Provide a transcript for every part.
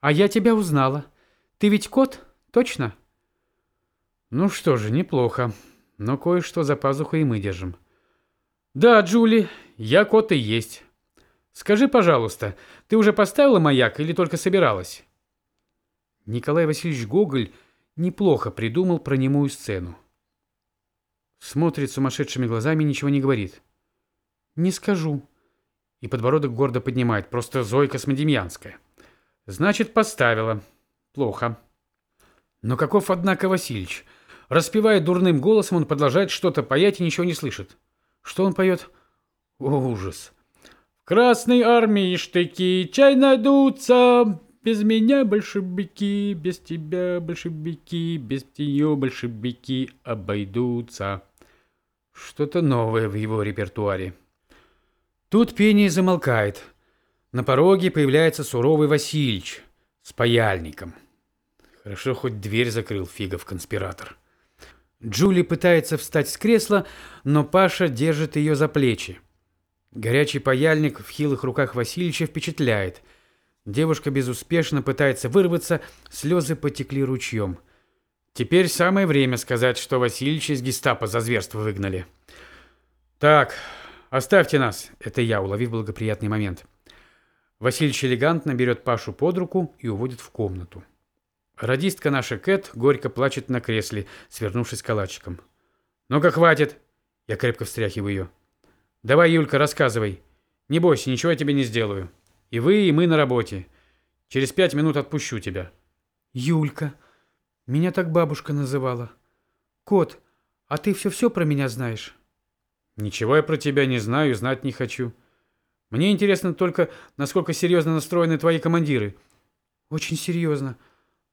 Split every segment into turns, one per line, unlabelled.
А я тебя узнала. Ты ведь кот, точно?
Ну что же, неплохо. Но кое-что за пазухой мы держим.
Да, Джули, я кот и есть. Скажи, пожалуйста, ты уже поставила маяк или только собиралась? Николай Васильевич Гоголь неплохо придумал про немую сцену. Смотрит сумасшедшими глазами ничего не говорит. Не скажу. И подбородок гордо поднимает. Просто Зойка Смодемьянская. Значит, поставила. Плохо. Но каков, однако, Васильич? Распевая дурным голосом, он продолжает что-то паять и ничего не слышит. Что он поет? О, ужас. В Красной армии штыки чай найдутся. Без меня большевики, без тебя большевики, без нее большевики обойдутся. Что-то новое в его репертуаре. Тут пение замолкает. На пороге появляется суровый Васильич с паяльником. Хорошо, хоть дверь закрыл фигов конспиратор. Джули пытается встать с кресла, но Паша держит ее за плечи. Горячий паяльник в хилых руках Васильича впечатляет. Девушка безуспешно пытается вырваться, слезы потекли ручьем. Теперь самое время сказать, что Васильича из гестапо за зверство выгнали. «Так, оставьте нас», — это я, уловив благоприятный момент. Васильич элегантно берет Пашу под руку и уводит в комнату. Радистка наша Кэт горько плачет на кресле, свернувшись калачиком. «Ну-ка, хватит!» Я крепко встряхиваю ее. «Давай, Юлька, рассказывай. Не бойся, ничего я тебе не сделаю. И вы, и мы на работе. Через пять минут отпущу тебя».
«Юлька. Меня так бабушка называла. Кот, а ты все-все про меня знаешь?»
«Ничего я про тебя не знаю и знать не хочу. Мне интересно только, насколько серьезно настроены твои командиры.
Очень серьезно.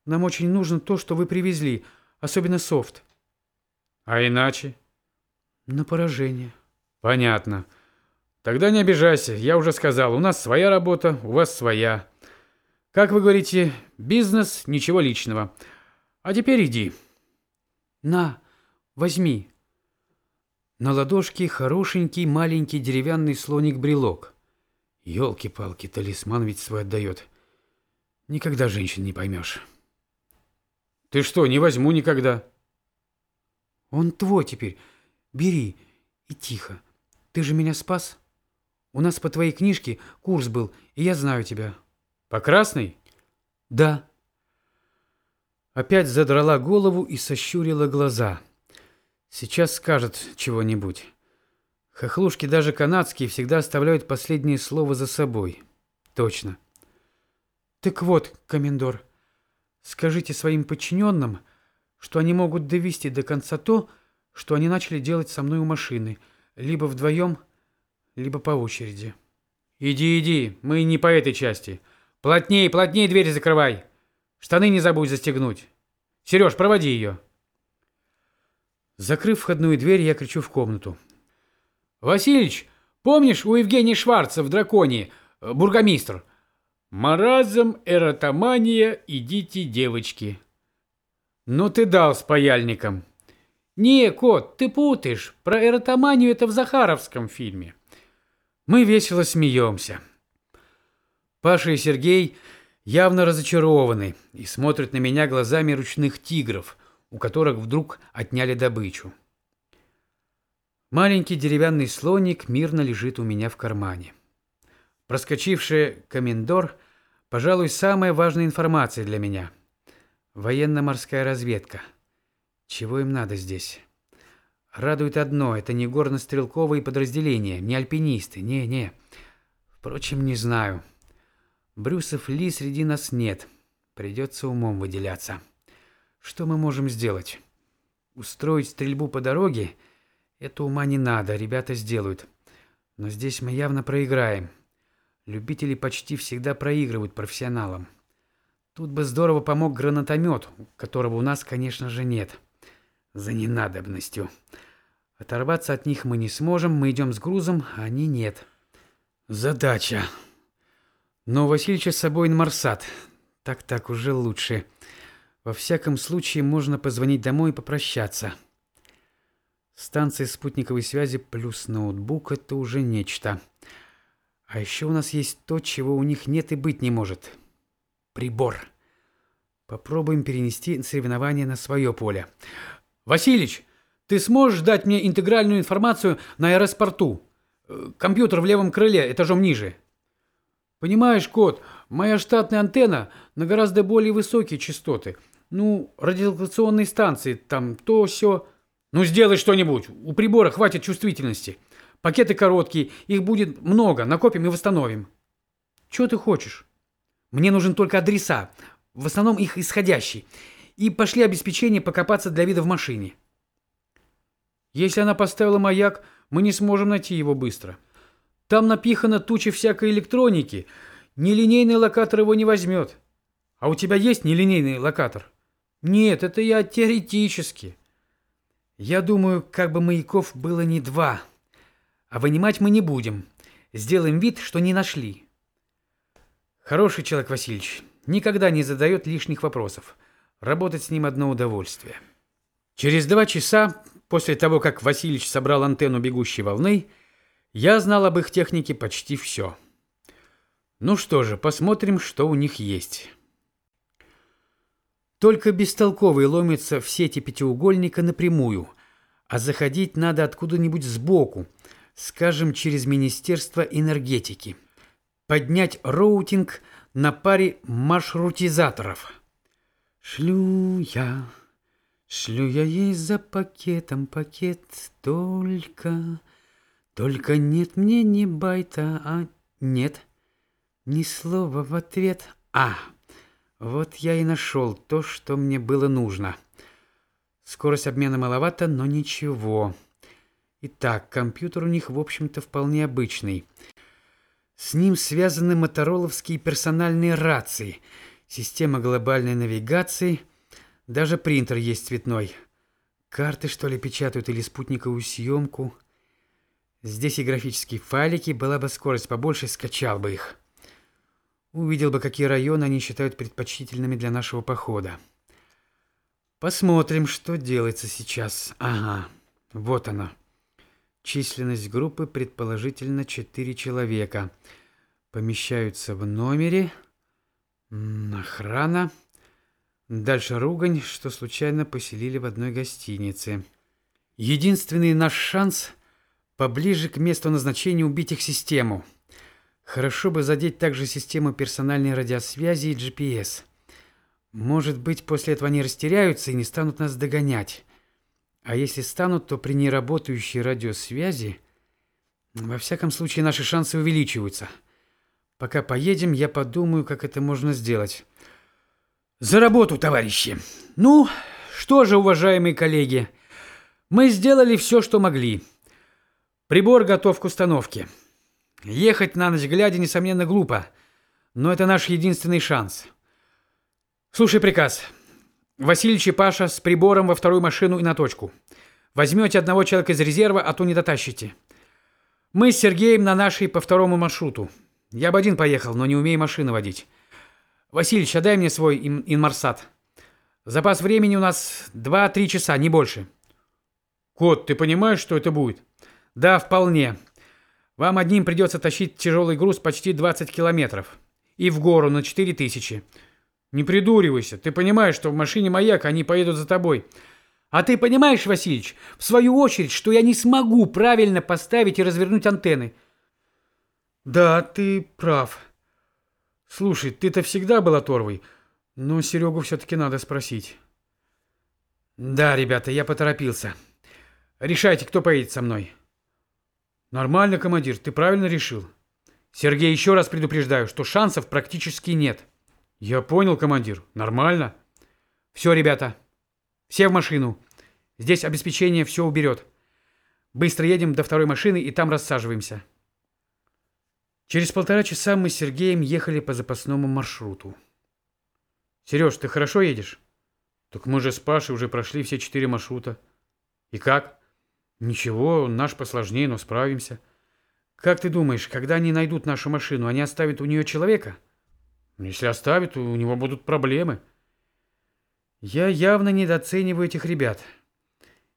Нам очень нужно то, что вы привезли, особенно софт.
А иначе?
На поражение.
Понятно. Тогда не обижайся, я уже сказал, у нас своя работа, у вас своя. Как вы говорите, бизнес, ничего личного. А теперь иди.
На, возьми. На ладошке хорошенький маленький деревянный слоник-брелок. Ёлки-палки, талисман ведь свой отдает. Никогда женщин не поймешь.
Ты что, не возьму никогда?
Он твой теперь. Бери. И тихо. Ты же меня спас. У нас по твоей книжке курс был, и я знаю тебя.
По красной?
Да.
Опять задрала голову и сощурила глаза. Сейчас скажет чего-нибудь. Хохлушки даже канадские всегда оставляют последнее слово за собой. Точно.
Так вот, комендор, скажите своим подчиненным, что они могут довести до конца то, что они начали делать со мной у машины, либо вдвоем, либо по очереди.
Иди, иди, мы не по этой части. Плотнее, плотнее двери закрывай. Штаны не забудь застегнуть. Сереж, проводи ее. Закрыв входную дверь, я кричу в комнату. Васильич, помнишь у Евгения Шварца в «Драконе» э, бургомистр? Маразм, эротомания, идите, девочки. Ну ты дал с паяльником. Не, кот, ты путаешь. Про эротоманию это в Захаровском фильме. Мы весело смеемся. Паша и Сергей явно разочарованы и смотрят на меня глазами ручных тигров, у которых вдруг отняли добычу. Маленький деревянный слоник мирно лежит у меня в кармане. Проскочивший комендор, пожалуй, самая важная информация для меня. Военно-морская разведка. Чего им надо здесь? Радует одно, это не горно-стрелковые подразделения, не альпинисты, не-не. Впрочем, не знаю. Брюсов Ли среди нас нет. Придется умом выделяться. Что мы можем сделать? Устроить стрельбу по дороге – это ума не надо, ребята сделают. Но здесь мы явно проиграем. Любители почти всегда проигрывают профессионалам. Тут бы здорово помог гранатомет, которого у нас, конечно же, нет. За ненадобностью. Оторваться от них мы не сможем, мы идем с грузом, а они нет. Задача. Но Васильевича с собой Марсат. Так-так, уже лучше. Во всяком случае, можно позвонить домой и попрощаться. Станция спутниковой связи плюс ноутбук – это уже нечто. А еще у нас есть то, чего у них нет и быть не может.
прибор. Попробуем перенести соревнование на свое поле. Василич, ты сможешь дать мне интегральную информацию на аэропорту? Э, компьютер в левом крыле, этажом ниже. Понимаешь, кот, моя штатная антенна на гораздо более высокие частоты. Ну, радиолокационные станции, там то все. Ну, сделай что-нибудь. У прибора хватит чувствительности. Пакеты короткие, их будет много, накопим и восстановим. Чего ты хочешь? Мне нужен только адреса, в основном их исходящий. И пошли обеспечение покопаться для вида в машине. Если она поставила маяк, мы не сможем найти его быстро. Там напихано туча всякой электроники. Нелинейный локатор его не возьмет. А у тебя есть нелинейный локатор? Нет, это я теоретически. Я думаю, как бы маяков было не два. А вынимать мы не будем. Сделаем вид, что не нашли. Хороший человек Васильевич. Никогда не задает лишних вопросов. Работать с ним одно удовольствие. Через два часа после того, как Васильевич собрал антенну бегущей волны, я знал об их технике почти все. Ну что же, посмотрим, что у них есть. Только бестолковый ломится в сети пятиугольника напрямую, а заходить надо откуда-нибудь сбоку, скажем, через Министерство энергетики. Поднять роутинг на паре маршрутизаторов. Шлю я Шлю я ей за пакетом пакет только... Только нет мне ни байта, а нет, ни слова в ответ. А, вот я и нашел то, что мне было нужно. Скорость обмена маловато, но ничего. Итак, компьютер у них, в общем-то, вполне обычный. С ним связаны мотороловские персональные рации, система глобальной навигации — даже принтер есть цветной. Карты, что ли, печатают или спутниковую съемку. Здесь и графические файлики, была бы скорость побольше, скачал бы их. Увидел бы, какие районы они считают предпочтительными для нашего похода. Посмотрим, что делается сейчас. Ага, вот она. Численность группы предположительно 4 человека. Помещаются в номере. Охрана. Дальше ругань, что случайно поселили в одной гостинице. Единственный наш шанс – поближе к месту назначения убить их систему. Хорошо бы задеть также систему персональной радиосвязи и GPS. Может быть, после этого они растеряются и не станут нас догонять. А если станут, то при неработающей радиосвязи, во всяком случае, наши шансы увеличиваются. Пока поедем, я подумаю, как это можно сделать. За работу, товарищи. Ну, что же, уважаемые коллеги, мы сделали все, что могли. Прибор готов к установке. Ехать на ночь глядя, несомненно, глупо, но это наш единственный шанс. Слушай приказ. Васильевич и Паша с прибором во вторую машину и на точку. Возьмете одного человека из резерва, а то не дотащите. Мы с Сергеем на нашей по второму маршруту. Я бы один поехал, но не умею машину водить. Васильевич, отдай мне свой ин инмарсат. Запас времени у нас 2-3 часа, не больше. Кот, ты понимаешь, что это будет? Да, вполне. Вам одним придется тащить тяжелый груз почти 20 километров. И в гору на 4000. Не придуривайся. Ты понимаешь, что в машине маяк они поедут за тобой. А ты понимаешь, Васильевич, в свою очередь, что я не смогу правильно поставить и развернуть антенны? Да, ты прав. Слушай, ты-то всегда был оторвой, но Серегу все-таки надо спросить. Да, ребята, я поторопился. Решайте, кто поедет со мной. Нормально, командир, ты правильно решил. Сергей, еще раз предупреждаю, что шансов практически нет. Я понял, командир. Нормально. Все, ребята, все в машину. Здесь обеспечение все уберет. Быстро едем до второй машины и там рассаживаемся. Через полтора часа мы с Сергеем ехали по запасному маршруту. «Сереж, ты хорошо едешь?» «Так мы же с Пашей уже прошли все четыре маршрута». «И как?» «Ничего, наш посложнее, но справимся». «Как ты думаешь, когда они найдут нашу машину, они оставят у нее человека?» «Если оставят, у него будут проблемы». «Я явно недооцениваю этих ребят.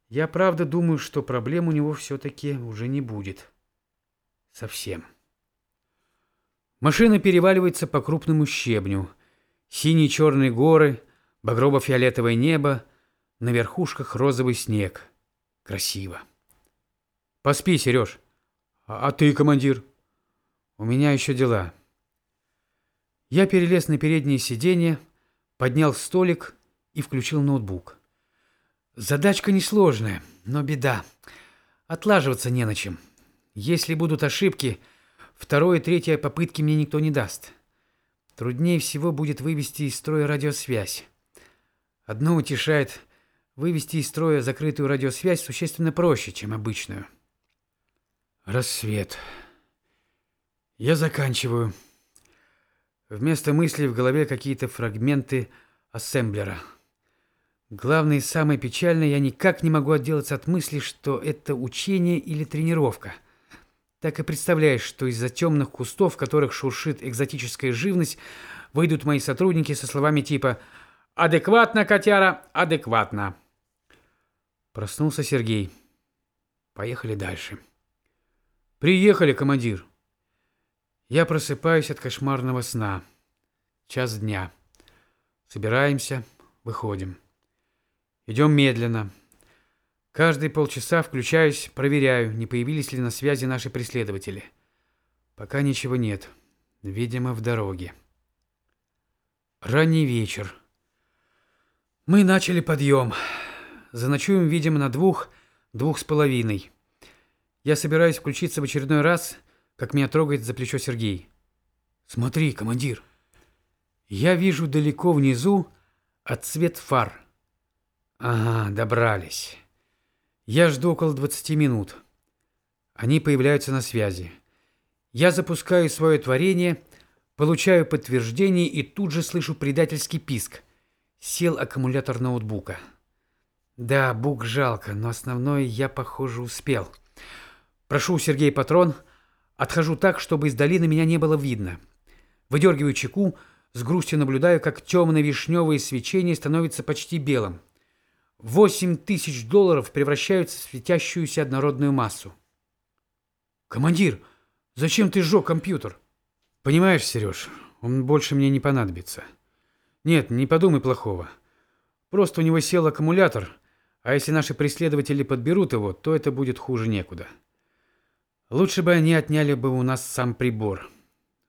Я правда думаю, что проблем у него все-таки уже не будет. Совсем». Машина переваливается по крупному щебню.
Синие-черные горы, багрово-фиолетовое небо, на верхушках розовый снег. Красиво. Поспи, Сереж. А, а ты, командир? У меня еще дела. Я перелез на переднее сиденье, поднял столик и включил ноутбук. Задачка несложная, но беда. Отлаживаться не на чем. Если будут ошибки, второй и третьей попытки мне никто не даст. Труднее всего будет вывести из строя радиосвязь. Одно утешает, вывести из строя закрытую радиосвязь существенно проще, чем обычную. Рассвет. Я заканчиваю. Вместо мыслей в голове какие-то фрагменты ассемблера. Главное и самое печальное, я никак не могу отделаться от мысли, что это учение или тренировка. Так и представляешь, что из-за темных кустов, в которых шуршит экзотическая живность, выйдут мои сотрудники со словами типа «Адекватно, котяра, адекватно». Проснулся Сергей. Поехали дальше. «Приехали, командир». Я просыпаюсь от кошмарного сна. Час дня. Собираемся, выходим. Идем медленно. Каждые полчаса включаюсь, проверяю, не появились ли на связи наши преследователи. Пока ничего нет. Видимо, в дороге. Ранний вечер. Мы начали подъем. Заночуем, видимо, на двух, двух с половиной. Я собираюсь включиться в очередной раз — как меня трогает за плечо Сергей. «Смотри, командир!» Я вижу далеко внизу отцвет фар. Ага, добрались. Я жду около 20 минут. Они появляются на связи. Я запускаю свое творение, получаю подтверждение и тут же слышу предательский писк. Сел аккумулятор ноутбука. Да, бук жалко, но основное я, похоже, успел. Прошу у Сергея патрон — Отхожу так, чтобы из долины меня не было видно. Выдергиваю чеку, с грустью наблюдаю, как темное вишневое свечение становится почти белым. Восемь тысяч долларов превращаются в светящуюся однородную массу. «Командир, зачем ты сжег компьютер?» «Понимаешь, Сереж, он больше мне не понадобится. Нет, не подумай плохого. Просто у него сел аккумулятор, а если наши преследователи подберут его, то это будет хуже некуда». Лучше бы они отняли бы у нас сам прибор.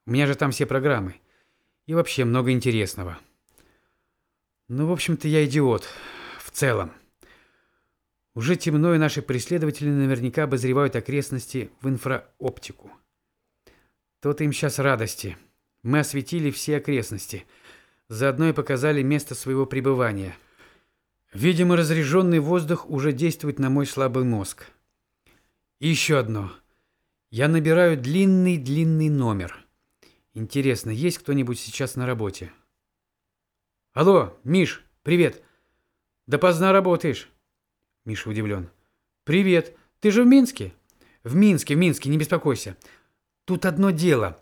У меня же там все программы. И вообще много интересного. Ну, в общем-то, я идиот. В целом. Уже темно, и наши преследователи наверняка обозревают окрестности в инфраоптику. То-то им сейчас радости. Мы осветили все окрестности. Заодно и показали место своего пребывания. Видимо, разряженный воздух уже действует на мой слабый мозг. И еще одно. Я набираю длинный-длинный номер. Интересно, есть кто-нибудь сейчас на работе? Алло, Миш, привет. Допоздна работаешь? Миша удивлен. Привет. Ты же в Минске? В Минске, в Минске, не беспокойся. Тут одно дело.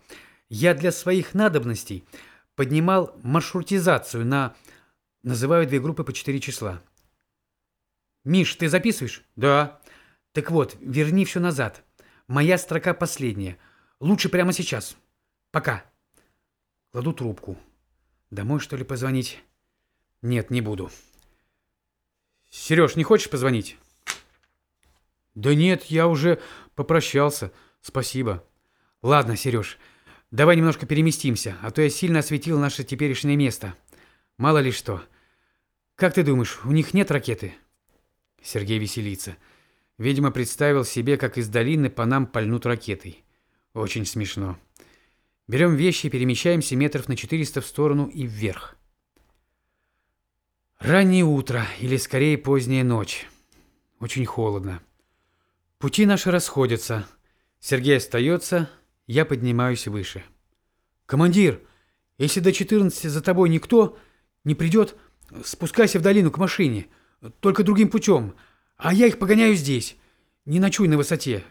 Я для своих надобностей поднимал маршрутизацию на... Называю две группы по четыре числа. Миш, ты записываешь? Да. Так вот, верни все назад. Моя строка последняя. Лучше прямо сейчас. Пока. Кладу трубку. Домой, что ли, позвонить? Нет, не буду. Сереж, не хочешь позвонить? Да нет, я уже попрощался. Спасибо. Ладно, Сереж, давай немножко переместимся, а то я сильно осветил наше теперешнее место. Мало ли что. Как ты думаешь, у них нет ракеты? Сергей веселится. Видимо, представил себе, как из долины по нам пальнут ракетой. Очень смешно. Берем вещи и перемещаемся метров на 400 в сторону и вверх. Раннее утро, или скорее поздняя ночь. Очень холодно. Пути наши расходятся. Сергей остается, я поднимаюсь выше. «Командир, если до 14 за тобой никто не придет, спускайся в долину к машине, только другим путем». А я их погоняю здесь. Не ночуй на высоте.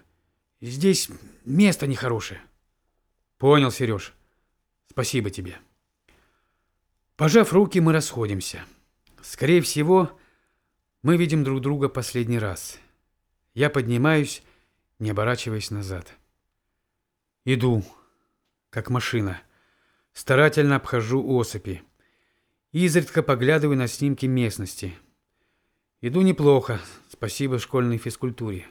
Здесь место нехорошее. Понял, Сереж. Спасибо тебе. Пожав руки, мы расходимся. Скорее всего, мы видим друг друга последний раз. Я поднимаюсь, не оборачиваясь назад. Иду, как машина. Старательно обхожу осыпи.
изредка поглядываю на снимки местности. Иду неплохо, спасибо школьной физкультуре.